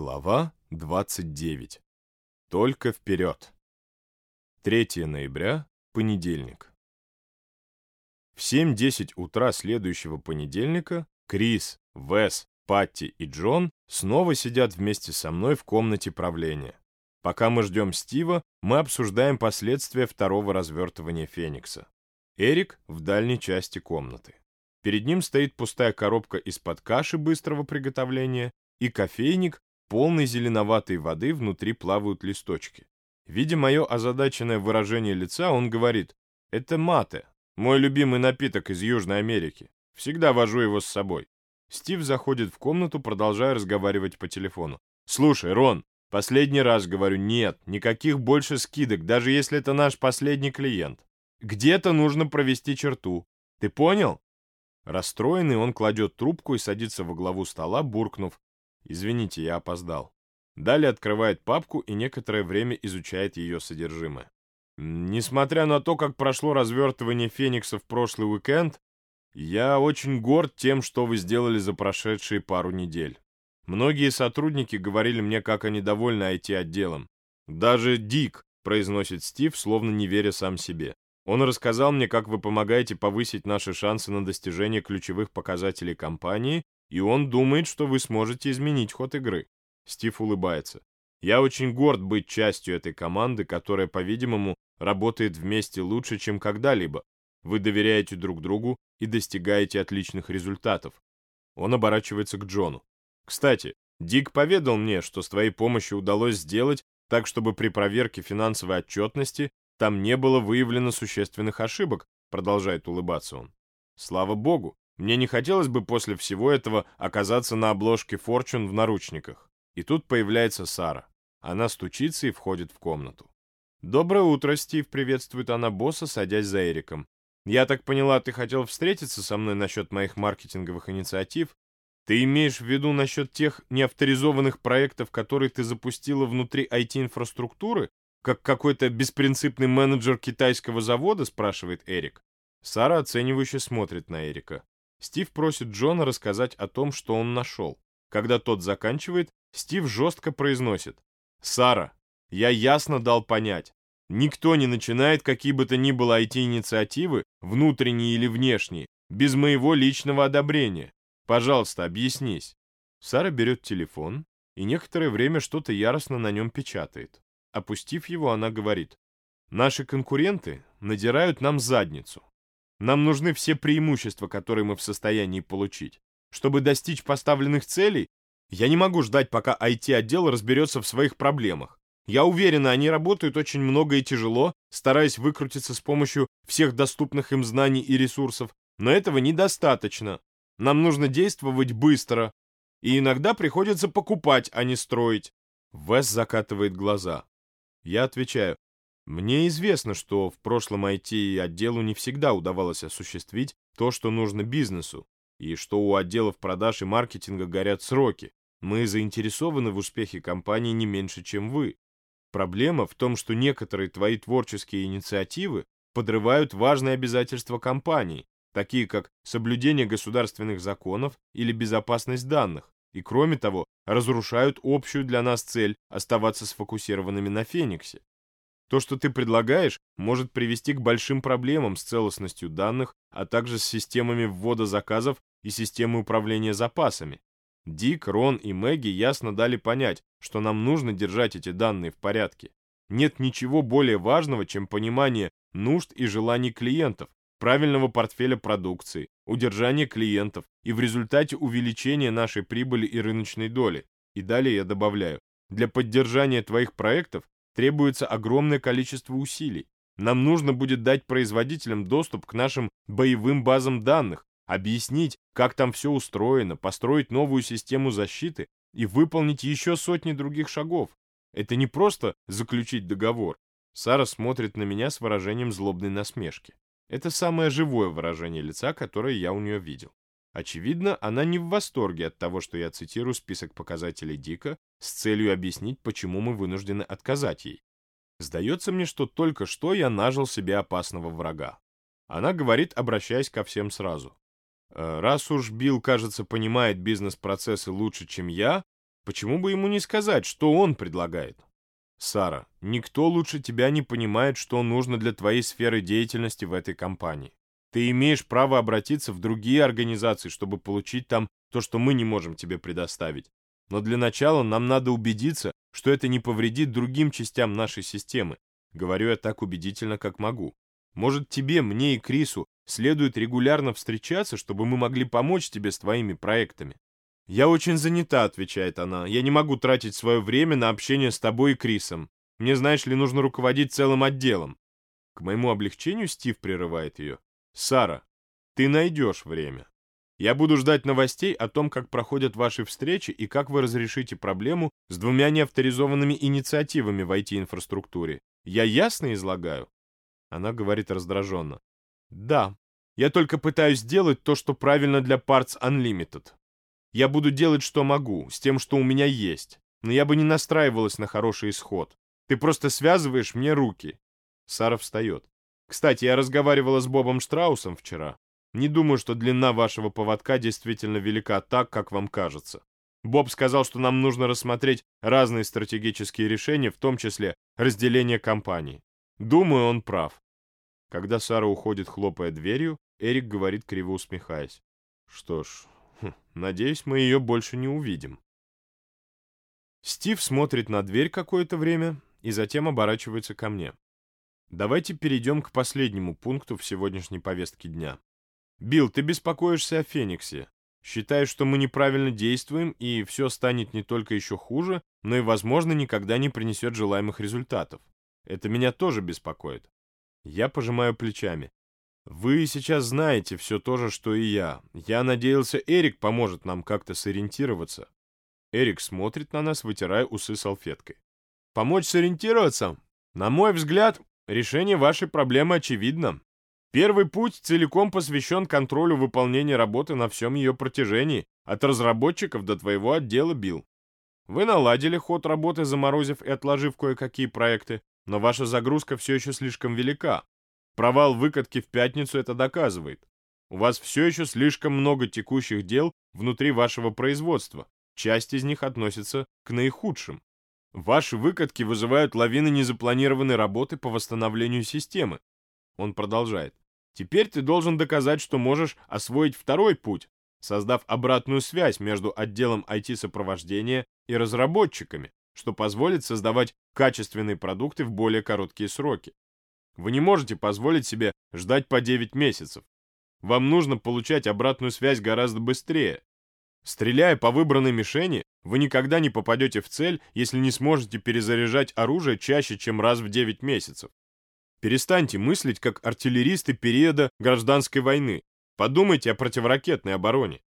Глава 29. Только вперед. 3 ноября, понедельник. В 7.10 утра следующего понедельника Крис, Вес, Патти и Джон снова сидят вместе со мной в комнате правления. Пока мы ждем Стива, мы обсуждаем последствия второго развертывания Феникса. Эрик в дальней части комнаты. Перед ним стоит пустая коробка из-под каши быстрого приготовления и кофейник, полной зеленоватой воды внутри плавают листочки. Видя мое озадаченное выражение лица, он говорит, «Это мате, мой любимый напиток из Южной Америки. Всегда вожу его с собой». Стив заходит в комнату, продолжая разговаривать по телефону. «Слушай, Рон, последний раз говорю, нет, никаких больше скидок, даже если это наш последний клиент. Где-то нужно провести черту. Ты понял?» Расстроенный, он кладет трубку и садится во главу стола, буркнув, Извините, я опоздал. Далее открывает папку и некоторое время изучает ее содержимое. Несмотря на то, как прошло развертывание Феникса в прошлый уикенд, я очень горд тем, что вы сделали за прошедшие пару недель. Многие сотрудники говорили мне, как они довольны IT-отделом. Даже Дик, произносит Стив, словно не веря сам себе. Он рассказал мне, как вы помогаете повысить наши шансы на достижение ключевых показателей компании и он думает, что вы сможете изменить ход игры. Стив улыбается. Я очень горд быть частью этой команды, которая, по-видимому, работает вместе лучше, чем когда-либо. Вы доверяете друг другу и достигаете отличных результатов. Он оборачивается к Джону. Кстати, Дик поведал мне, что с твоей помощью удалось сделать так, чтобы при проверке финансовой отчетности там не было выявлено существенных ошибок, продолжает улыбаться он. Слава богу, мне не хотелось бы после всего этого оказаться на обложке Fortune в наручниках. И тут появляется Сара. Она стучится и входит в комнату. «Доброе утро, Стив», — приветствует она босса, садясь за Эриком. «Я так поняла, ты хотел встретиться со мной насчет моих маркетинговых инициатив? Ты имеешь в виду насчет тех неавторизованных проектов, которые ты запустила внутри IT-инфраструктуры? Как какой-то беспринципный менеджер китайского завода?» — спрашивает Эрик. Сара оценивающе смотрит на Эрика. Стив просит Джона рассказать о том, что он нашел. Когда тот заканчивает, Стив жестко произносит. «Сара, я ясно дал понять. Никто не начинает какие бы то ни было IT-инициативы, внутренние или внешние, без моего личного одобрения. Пожалуйста, объяснись». Сара берет телефон и некоторое время что-то яростно на нем печатает. Опустив его, она говорит. «Наши конкуренты надирают нам задницу. Нам нужны все преимущества, которые мы в состоянии получить. Чтобы достичь поставленных целей, я не могу ждать, пока IT-отдел разберется в своих проблемах. Я уверена, они работают очень много и тяжело, стараясь выкрутиться с помощью всех доступных им знаний и ресурсов, но этого недостаточно. Нам нужно действовать быстро, и иногда приходится покупать, а не строить. Вес закатывает глаза. Я отвечаю, мне известно, что в прошлом IT-отделу не всегда удавалось осуществить то, что нужно бизнесу, и что у отделов продаж и маркетинга горят сроки. Мы заинтересованы в успехе компании не меньше, чем вы. Проблема в том, что некоторые твои творческие инициативы подрывают важные обязательства компании, такие как соблюдение государственных законов или безопасность данных, и кроме того, разрушают общую для нас цель оставаться сфокусированными на Фениксе. То, что ты предлагаешь, может привести к большим проблемам с целостностью данных, а также с системами ввода заказов и системой управления запасами. Дик, Рон и Мэгги ясно дали понять, что нам нужно держать эти данные в порядке. Нет ничего более важного, чем понимание нужд и желаний клиентов, правильного портфеля продукции, удержание клиентов и в результате увеличения нашей прибыли и рыночной доли. И далее я добавляю, для поддержания твоих проектов требуется огромное количество усилий. Нам нужно будет дать производителям доступ к нашим боевым базам данных, объяснить, как там все устроено, построить новую систему защиты и выполнить еще сотни других шагов. Это не просто заключить договор. Сара смотрит на меня с выражением злобной насмешки. Это самое живое выражение лица, которое я у нее видел. Очевидно, она не в восторге от того, что я цитирую список показателей Дика с целью объяснить, почему мы вынуждены отказать ей. Сдается мне, что только что я нажил себе опасного врага. Она говорит, обращаясь ко всем сразу. «Э, раз уж Билл, кажется, понимает бизнес-процессы лучше, чем я, Почему бы ему не сказать, что он предлагает? Сара, никто лучше тебя не понимает, что нужно для твоей сферы деятельности в этой компании. Ты имеешь право обратиться в другие организации, чтобы получить там то, что мы не можем тебе предоставить. Но для начала нам надо убедиться, что это не повредит другим частям нашей системы. Говорю я так убедительно, как могу. Может, тебе, мне и Крису следует регулярно встречаться, чтобы мы могли помочь тебе с твоими проектами. «Я очень занята», — отвечает она. «Я не могу тратить свое время на общение с тобой и Крисом. Мне, знаешь ли, нужно руководить целым отделом». К моему облегчению Стив прерывает ее. «Сара, ты найдешь время. Я буду ждать новостей о том, как проходят ваши встречи и как вы разрешите проблему с двумя неавторизованными инициативами в IT-инфраструктуре. Я ясно излагаю?» Она говорит раздраженно. «Да, я только пытаюсь сделать то, что правильно для Parts Unlimited. Я буду делать, что могу, с тем, что у меня есть. Но я бы не настраивалась на хороший исход. Ты просто связываешь мне руки. Сара встает. Кстати, я разговаривала с Бобом Штраусом вчера. Не думаю, что длина вашего поводка действительно велика так, как вам кажется. Боб сказал, что нам нужно рассмотреть разные стратегические решения, в том числе разделение компании. Думаю, он прав. Когда Сара уходит, хлопая дверью, Эрик говорит, криво усмехаясь. Что ж, Хм, надеюсь, мы ее больше не увидим. Стив смотрит на дверь какое-то время и затем оборачивается ко мне. Давайте перейдем к последнему пункту в сегодняшней повестке дня. Билл, ты беспокоишься о Фениксе. Считаешь, что мы неправильно действуем, и все станет не только еще хуже, но и, возможно, никогда не принесет желаемых результатов. Это меня тоже беспокоит. Я пожимаю плечами. Вы сейчас знаете все то же, что и я. Я надеялся, Эрик поможет нам как-то сориентироваться. Эрик смотрит на нас, вытирая усы салфеткой. Помочь сориентироваться? На мой взгляд, решение вашей проблемы очевидно. Первый путь целиком посвящен контролю выполнения работы на всем ее протяжении, от разработчиков до твоего отдела, Билл. Вы наладили ход работы, заморозив и отложив кое-какие проекты, но ваша загрузка все еще слишком велика. Провал выкатки в пятницу это доказывает. У вас все еще слишком много текущих дел внутри вашего производства. Часть из них относится к наихудшим. Ваши выкатки вызывают лавины незапланированной работы по восстановлению системы. Он продолжает. Теперь ты должен доказать, что можешь освоить второй путь, создав обратную связь между отделом IT-сопровождения и разработчиками, что позволит создавать качественные продукты в более короткие сроки. Вы не можете позволить себе ждать по 9 месяцев. Вам нужно получать обратную связь гораздо быстрее. Стреляя по выбранной мишени, вы никогда не попадете в цель, если не сможете перезаряжать оружие чаще, чем раз в 9 месяцев. Перестаньте мыслить как артиллеристы периода гражданской войны. Подумайте о противоракетной обороне.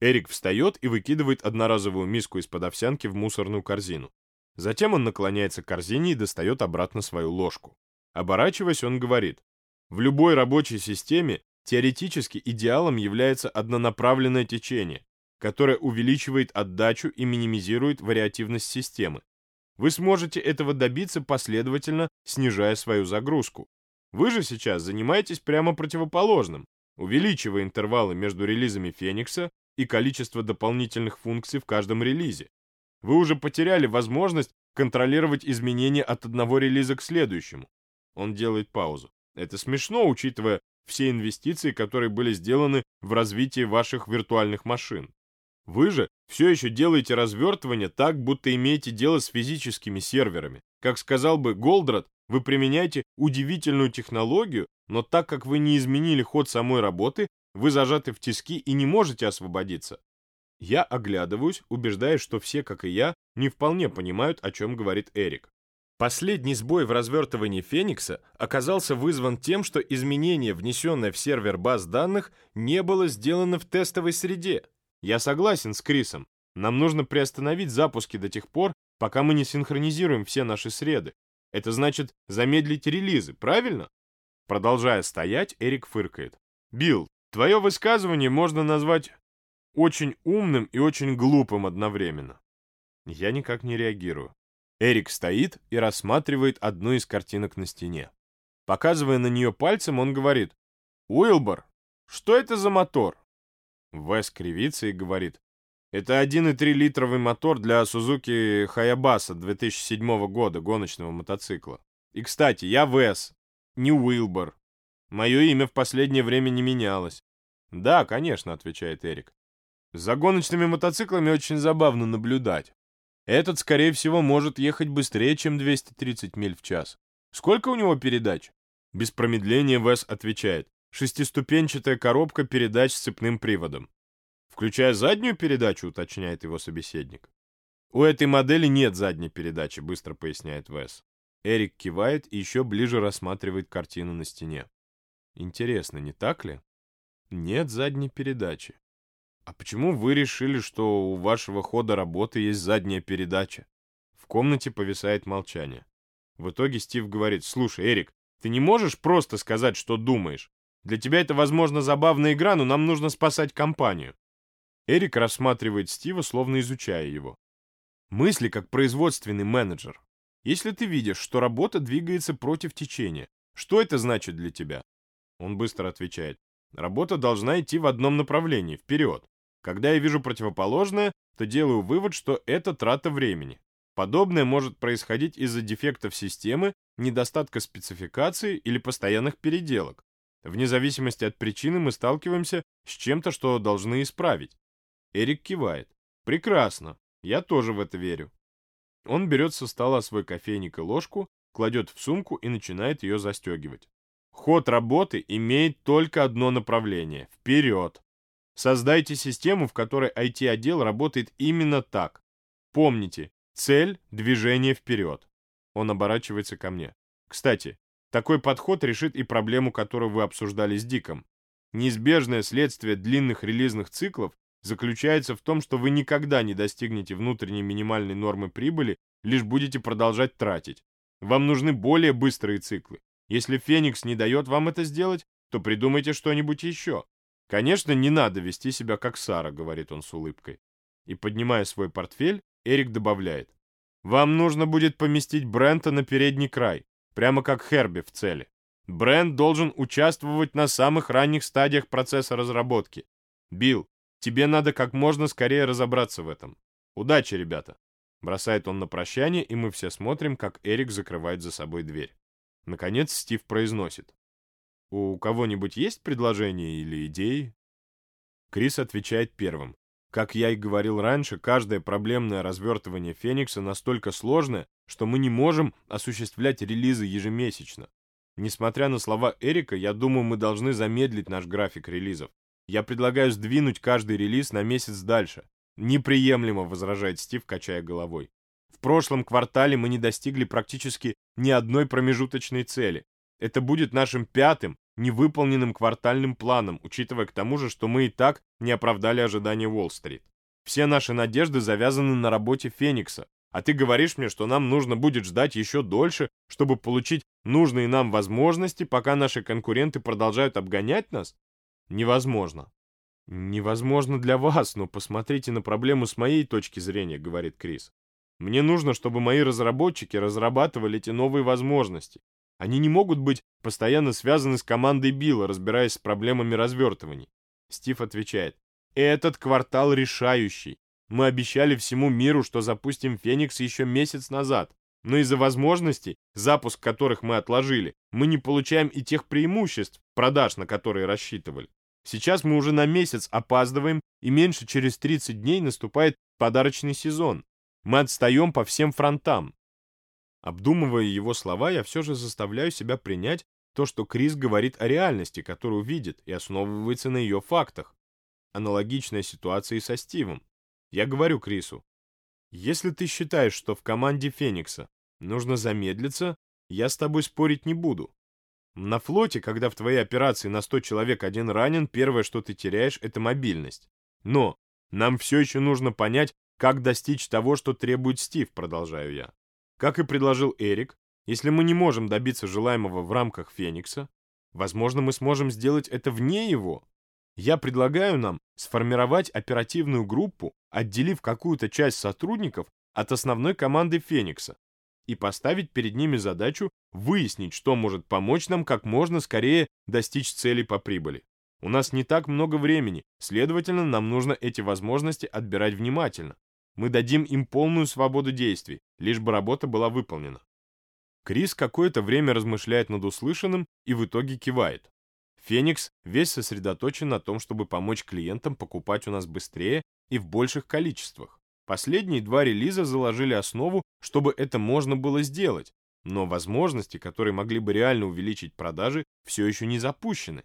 Эрик встает и выкидывает одноразовую миску из-под овсянки в мусорную корзину. Затем он наклоняется к корзине и достает обратно свою ложку. Оборачиваясь, он говорит, в любой рабочей системе теоретически идеалом является однонаправленное течение, которое увеличивает отдачу и минимизирует вариативность системы. Вы сможете этого добиться последовательно, снижая свою загрузку. Вы же сейчас занимаетесь прямо противоположным, увеличивая интервалы между релизами Феникса и количество дополнительных функций в каждом релизе. Вы уже потеряли возможность контролировать изменения от одного релиза к следующему. Он делает паузу. Это смешно, учитывая все инвестиции, которые были сделаны в развитие ваших виртуальных машин. Вы же все еще делаете развертывание так, будто имеете дело с физическими серверами. Как сказал бы Голдрат, вы применяете удивительную технологию, но так как вы не изменили ход самой работы, вы зажаты в тиски и не можете освободиться. Я оглядываюсь, убеждаясь, что все, как и я, не вполне понимают, о чем говорит Эрик. Последний сбой в развертывании Феникса оказался вызван тем, что изменение, внесенное в сервер баз данных, не было сделано в тестовой среде. Я согласен с Крисом. Нам нужно приостановить запуски до тех пор, пока мы не синхронизируем все наши среды. Это значит замедлить релизы, правильно? Продолжая стоять, Эрик фыркает. Билл, твое высказывание можно назвать очень умным и очень глупым одновременно. Я никак не реагирую. Эрик стоит и рассматривает одну из картинок на стене. Показывая на нее пальцем, он говорит, «Уилбор, что это за мотор?» Вес кривится и говорит, Это 1,3-литровый мотор для Suzuki Hayabusa 2007 года, гоночного мотоцикла. И, кстати, я Вес, не Уилбор. Мое имя в последнее время не менялось. Да, конечно, отвечает Эрик. За гоночными мотоциклами очень забавно наблюдать. Этот, скорее всего, может ехать быстрее, чем 230 миль в час. Сколько у него передач? Без промедления Вес отвечает. Шестиступенчатая коробка передач с цепным приводом. Включая заднюю передачу, уточняет его собеседник. У этой модели нет задней передачи, быстро поясняет Вес. Эрик кивает и еще ближе рассматривает картину на стене. Интересно, не так ли? Нет задней передачи. А почему вы решили, что у вашего хода работы есть задняя передача? В комнате повисает молчание. В итоге Стив говорит, слушай, Эрик, ты не можешь просто сказать, что думаешь? Для тебя это, возможно, забавная игра, но нам нужно спасать компанию. Эрик рассматривает Стива, словно изучая его. Мысли как производственный менеджер. Если ты видишь, что работа двигается против течения, что это значит для тебя? Он быстро отвечает. Работа должна идти в одном направлении, вперед. Когда я вижу противоположное, то делаю вывод, что это трата времени. Подобное может происходить из-за дефектов системы, недостатка спецификации или постоянных переделок. Вне зависимости от причины мы сталкиваемся с чем-то, что должны исправить. Эрик кивает. Прекрасно. Я тоже в это верю. Он берет со стола свой кофейник и ложку, кладет в сумку и начинает ее застегивать. Ход работы имеет только одно направление – вперед. Создайте систему, в которой IT-отдел работает именно так. Помните, цель – движение вперед. Он оборачивается ко мне. Кстати, такой подход решит и проблему, которую вы обсуждали с Диком. Неизбежное следствие длинных релизных циклов заключается в том, что вы никогда не достигнете внутренней минимальной нормы прибыли, лишь будете продолжать тратить. Вам нужны более быстрые циклы. Если Феникс не дает вам это сделать, то придумайте что-нибудь еще. Конечно, не надо вести себя как Сара, говорит он с улыбкой. И поднимая свой портфель, Эрик добавляет. Вам нужно будет поместить Брента на передний край, прямо как Херби в цели. Брент должен участвовать на самых ранних стадиях процесса разработки. Билл, тебе надо как можно скорее разобраться в этом. Удачи, ребята. Бросает он на прощание, и мы все смотрим, как Эрик закрывает за собой дверь. Наконец Стив произносит. «У кого-нибудь есть предложения или идеи?» Крис отвечает первым. Как я и говорил раньше, каждое проблемное развертывание Феникса настолько сложное, что мы не можем осуществлять релизы ежемесячно. Несмотря на слова Эрика, я думаю, мы должны замедлить наш график релизов. Я предлагаю сдвинуть каждый релиз на месяц дальше. Неприемлемо, возражает Стив, качая головой. В прошлом квартале мы не достигли практически ни одной промежуточной цели. Это будет нашим пятым, невыполненным квартальным планом, учитывая к тому же, что мы и так не оправдали ожидания Уолл-стрит. Все наши надежды завязаны на работе Феникса, а ты говоришь мне, что нам нужно будет ждать еще дольше, чтобы получить нужные нам возможности, пока наши конкуренты продолжают обгонять нас? Невозможно. Невозможно для вас, но посмотрите на проблему с моей точки зрения, говорит Крис. Мне нужно, чтобы мои разработчики разрабатывали эти новые возможности. Они не могут быть постоянно связаны с командой Билла, разбираясь с проблемами развертываний. Стив отвечает. Этот квартал решающий. Мы обещали всему миру, что запустим Феникс еще месяц назад. Но из-за возможностей, запуск которых мы отложили, мы не получаем и тех преимуществ, продаж, на которые рассчитывали. Сейчас мы уже на месяц опаздываем, и меньше через 30 дней наступает подарочный сезон. Мы отстаем по всем фронтам. Обдумывая его слова, я все же заставляю себя принять то, что Крис говорит о реальности, которую видит, и основывается на ее фактах. Аналогичная ситуация и со Стивом. Я говорю Крису, если ты считаешь, что в команде Феникса нужно замедлиться, я с тобой спорить не буду. На флоте, когда в твоей операции на 100 человек один ранен, первое, что ты теряешь, это мобильность. Но нам все еще нужно понять, как достичь того, что требует Стив, продолжаю я. Как и предложил Эрик, если мы не можем добиться желаемого в рамках Феникса, возможно, мы сможем сделать это вне его. Я предлагаю нам сформировать оперативную группу, отделив какую-то часть сотрудников от основной команды Феникса, и поставить перед ними задачу выяснить, что может помочь нам как можно скорее достичь цели по прибыли. У нас не так много времени, следовательно, нам нужно эти возможности отбирать внимательно. Мы дадим им полную свободу действий, лишь бы работа была выполнена. Крис какое-то время размышляет над услышанным и в итоге кивает. Феникс весь сосредоточен на том, чтобы помочь клиентам покупать у нас быстрее и в больших количествах. Последние два релиза заложили основу, чтобы это можно было сделать, но возможности, которые могли бы реально увеличить продажи, все еще не запущены.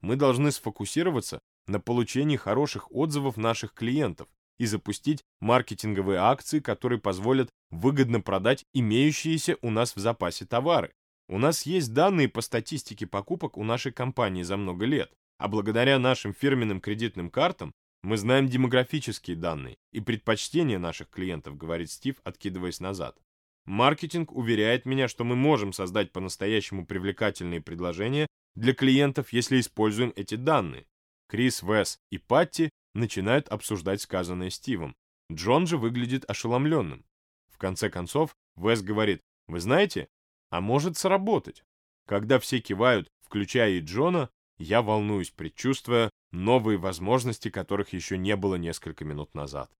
Мы должны сфокусироваться на получении хороших отзывов наших клиентов и запустить маркетинговые акции, которые позволят выгодно продать имеющиеся у нас в запасе товары. У нас есть данные по статистике покупок у нашей компании за много лет, а благодаря нашим фирменным кредитным картам мы знаем демографические данные и предпочтения наших клиентов, говорит Стив, откидываясь назад. Маркетинг уверяет меня, что мы можем создать по-настоящему привлекательные предложения для клиентов, если используем эти данные. Крис, Вес и Патти начинают обсуждать сказанное Стивом. Джон же выглядит ошеломленным. В конце концов, Вес говорит, вы знаете, а может сработать. Когда все кивают, включая и Джона, я волнуюсь, предчувствуя новые возможности, которых еще не было несколько минут назад.